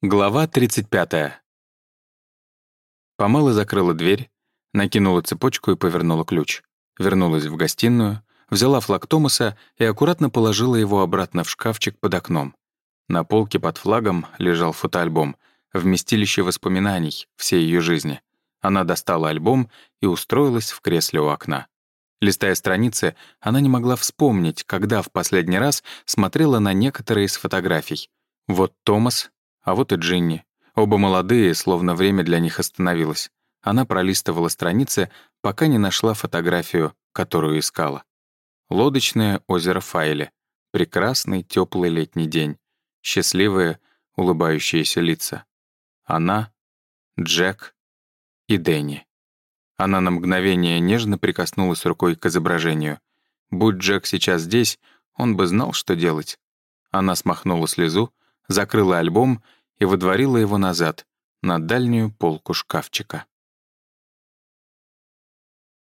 Глава 35. Помыла закрыла дверь, накинула цепочку и повернула ключ. Вернулась в гостиную, взяла флаг Томаса и аккуратно положила его обратно в шкафчик под окном. На полке под флагом лежал фотоальбом, вместилище воспоминаний всей ее жизни. Она достала альбом и устроилась в кресле у окна. Листая страницы, она не могла вспомнить, когда в последний раз смотрела на некоторые из фотографий. Вот Томас, а вот и Джинни. Оба молодые, словно время для них остановилось. Она пролистывала страницы, пока не нашла фотографию, которую искала. Лодочное озеро Файле. Прекрасный теплый летний день. Счастливые, улыбающиеся лица. Она, Джек и Дэнни. Она на мгновение нежно прикоснулась рукой к изображению. Будь Джек сейчас здесь, он бы знал, что делать. Она смахнула слезу, закрыла альбом и выдворила его назад, на дальнюю полку шкафчика.